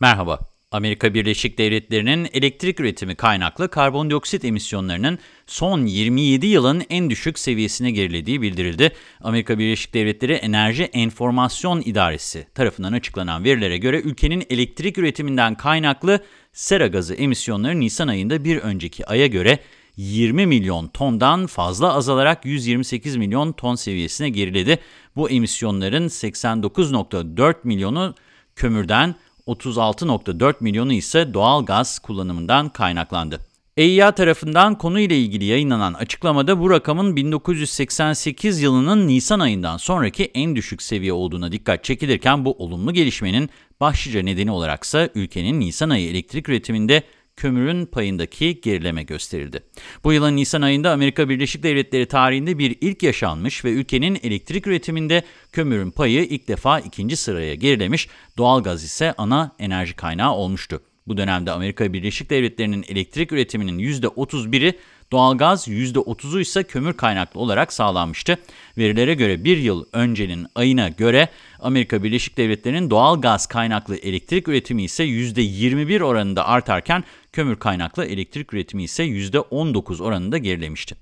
Merhaba. Amerika Birleşik Devletleri'nin elektrik üretimi kaynaklı karbondioksit emisyonlarının son 27 yılın en düşük seviyesine gerilediği bildirildi. Amerika Birleşik Devletleri Enerji Enformasyon İdaresi tarafından açıklanan verilere göre ülkenin elektrik üretiminden kaynaklı sera gazı emisyonları Nisan ayında bir önceki aya göre 20 milyon tondan fazla azalarak 128 milyon ton seviyesine geriledi. Bu emisyonların 89.4 milyonu kömürden, 36.4 milyonu ise doğal gaz kullanımından kaynaklandı. EİA tarafından konuyla ilgili yayınlanan açıklamada bu rakamın 1988 yılının Nisan ayından sonraki en düşük seviye olduğuna dikkat çekilirken bu olumlu gelişmenin başlıca nedeni olaraksa ülkenin Nisan ayı elektrik üretiminde kömürün payındaki gerileme gösterildi. Bu yılın Nisan ayında Amerika Birleşik Devletleri tarihinde bir ilk yaşanmış ve ülkenin elektrik üretiminde kömürün payı ilk defa ikinci sıraya gerilemiş, doğalgaz ise ana enerji kaynağı olmuştu. Bu dönemde Amerika Birleşik Devletleri'nin elektrik üretiminin %31'i Doğalgaz %30'u ise kömür kaynaklı olarak sağlanmıştı. Verilere göre bir yıl öncenin ayına göre Amerika Birleşik Devletleri'nin doğal gaz kaynaklı elektrik üretimi ise %21 oranında artarken kömür kaynaklı elektrik üretimi ise %19 oranında gerilemişti.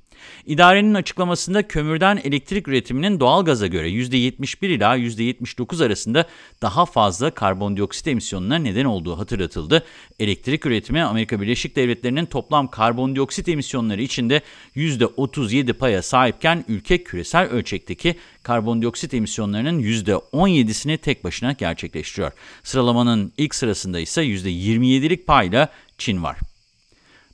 İdarenin açıklamasında kömürden elektrik üretiminin doğalgaza göre %71 ila %79 arasında daha fazla karbondioksit emisyonuna neden olduğu hatırlatıldı. Elektrik üretimi Amerika Birleşik Devletleri'nin toplam karbondioksit emisyonları içinde %37 paya sahipken ülke küresel ölçekteki karbondioksit emisyonlarının %17'sini tek başına gerçekleştiriyor. Sıralamanın ilk sırasında ise %27'lik payla Çin var.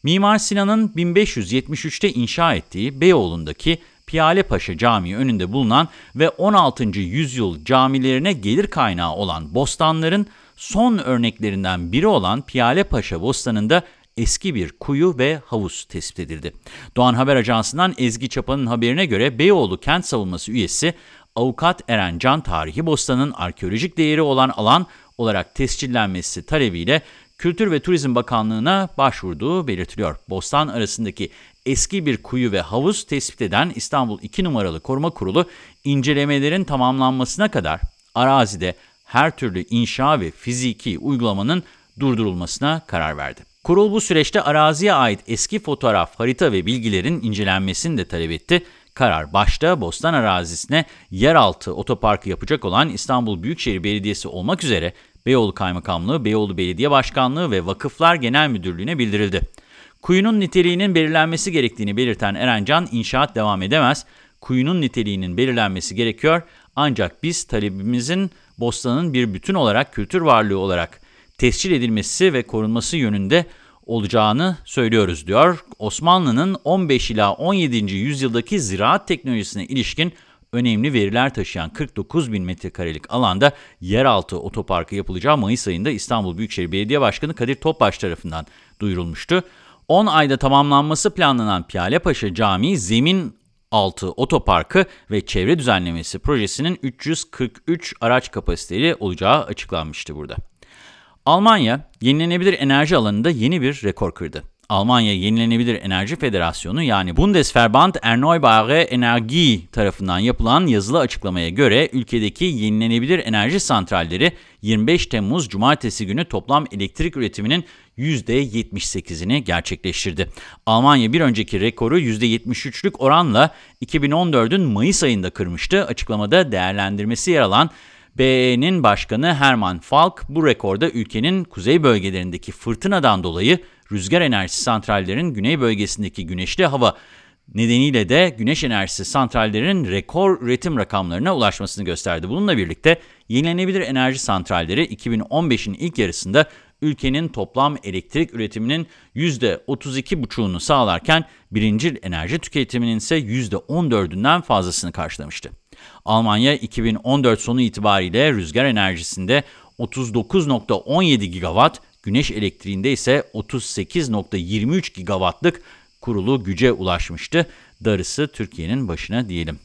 Mimar Sinan'ın 1573'te inşa ettiği Beyoğlu'ndaki Piyale Paşa Camii önünde bulunan ve 16. yüzyıl camilerine gelir kaynağı olan bostanların son örneklerinden biri olan Piyale Paşa Bostanı'nda eski bir kuyu ve havuz tespit edildi. Doğan Haber Ajansı'ndan Ezgi Çapa'nın haberine göre Beyoğlu Kent Savunması üyesi Avukat Eren Can Tarihi Bostan'ın arkeolojik değeri olan alan olarak tescillenmesi talebiyle Kültür ve Turizm Bakanlığı'na başvurduğu belirtiliyor. Bostan arasındaki eski bir kuyu ve havuz tespit eden İstanbul 2 numaralı koruma kurulu incelemelerin tamamlanmasına kadar arazide her türlü inşa ve fiziki uygulamanın durdurulmasına karar verdi. Kurul bu süreçte araziye ait eski fotoğraf, harita ve bilgilerin incelenmesini de talep etti. Karar başta Bostan arazisine yeraltı otoparkı yapacak olan İstanbul Büyükşehir Belediyesi olmak üzere Beyoğlu Kaymakamlığı, Beyoğlu Belediye Başkanlığı ve Vakıflar Genel Müdürlüğü'ne bildirildi. Kuyunun niteliğinin belirlenmesi gerektiğini belirten Erencan, inşaat devam edemez, kuyunun niteliğinin belirlenmesi gerekiyor ancak biz talebimizin Bostan'ın bir bütün olarak kültür varlığı olarak tescil edilmesi ve korunması yönünde olacağını söylüyoruz diyor. Osmanlı'nın 15 ila 17. yüzyıldaki ziraat teknolojisine ilişkin önemli veriler taşıyan 49 bin metrekarelik alanda yeraltı otoparkı yapılacağı Mayıs ayında İstanbul Büyükşehir Belediye Başkanı Kadir Topbaş tarafından duyurulmuştu. 10 ayda tamamlanması planlanan Piyalepaşa Camii zemin altı otoparkı ve çevre düzenlemesi projesinin 343 araç kapasiteli olacağı açıklanmıştı burada. Almanya, yenilenebilir enerji alanında yeni bir rekor kırdı. Almanya Yenilenebilir Enerji Federasyonu yani Bundesverband Erneuerbare Energie tarafından yapılan yazılı açıklamaya göre ülkedeki yenilenebilir enerji santralleri 25 Temmuz Cumartesi günü toplam elektrik üretiminin %78'ini gerçekleştirdi. Almanya bir önceki rekoru %73'lük oranla 2014'ün Mayıs ayında kırmıştı. Açıklamada değerlendirmesi yer alan BE'nin başkanı Hermann Falk bu rekorda ülkenin kuzey bölgelerindeki fırtınadan dolayı rüzgar enerjisi santrallerinin güney bölgesindeki güneşli hava nedeniyle de güneş enerjisi santrallerinin rekor üretim rakamlarına ulaşmasını gösterdi. Bununla birlikte yenilenebilir enerji santralleri 2015'in ilk yarısında ülkenin toplam elektrik üretiminin %32,5'unu sağlarken birincil enerji tüketiminin ise %14'ünden fazlasını karşılamıştı. Almanya 2014 sonu itibariyle rüzgar enerjisinde 39.17 gigawatt, güneş elektriğinde ise 38.23 gigawattlık kurulu güce ulaşmıştı. Darısı Türkiye'nin başına diyelim.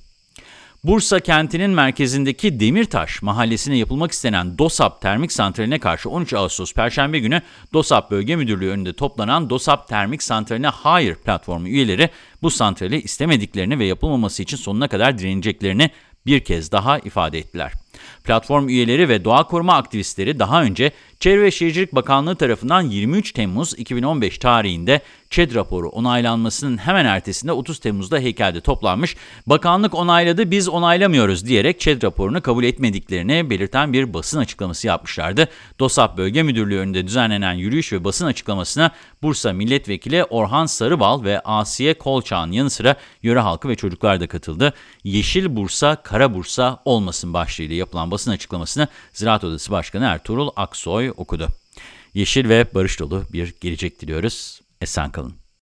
Bursa kentinin merkezindeki Demirtaş mahallesine yapılmak istenen DOSAP termik santraline karşı 13 Ağustos Perşembe günü DOSAP Bölge Müdürlüğü önünde toplanan DOSAP Termik Santraline Hayır platformu üyeleri bu santrali istemediklerini ve yapılmaması için sonuna kadar direneceklerini bir kez daha ifade ettiler. Platform üyeleri ve doğa koruma aktivistleri daha önce Çevre ve Şehircilik Bakanlığı tarafından 23 Temmuz 2015 tarihinde ÇED raporu onaylanmasının hemen ertesinde 30 Temmuz'da heykelde toplanmış, bakanlık onayladı biz onaylamıyoruz diyerek ÇED raporunu kabul etmediklerini belirten bir basın açıklaması yapmışlardı. DOSAP Bölge Müdürlüğü önünde düzenlenen yürüyüş ve basın açıklamasına Bursa Milletvekili Orhan Sarıbal ve Asiye Kolçağ'ın yanı sıra yöre halkı ve çocuklar da katıldı. Yeşil Bursa, Kara Bursa olmasın başlığıyla yapılan basın açıklamasını Ziraat Odası Başkanı Ertuğrul Aksoy okudu. Yeşil ve barış dolu bir gelecek diliyoruz. Esen kalın.